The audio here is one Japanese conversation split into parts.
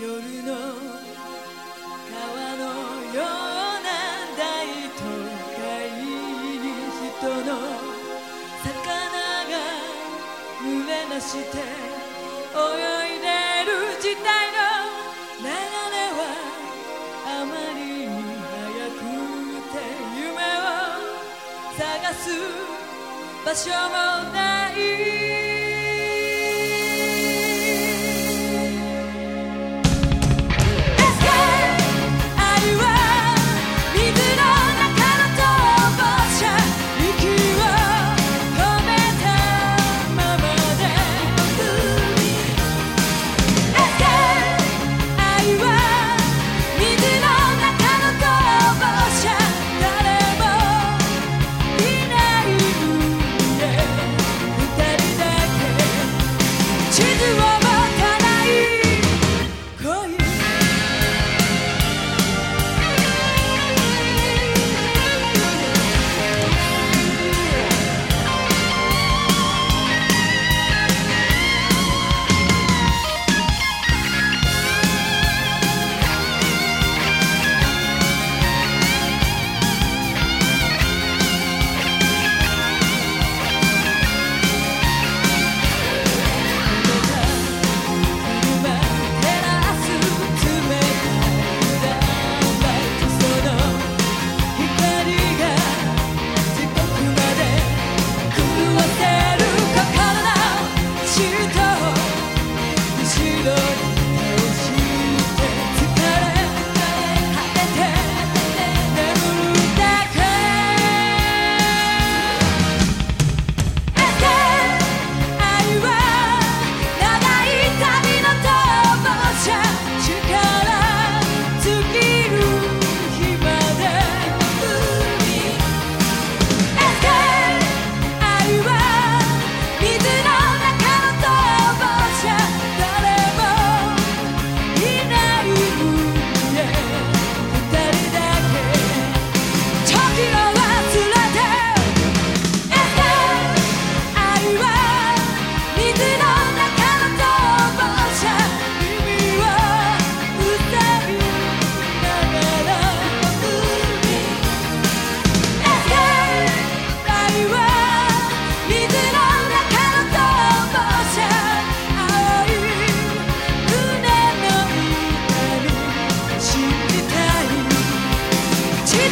夜の川のような大都会に人の魚が群れまして泳いでる時代の流れはあまりに速くて夢を探す場所もない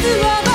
the love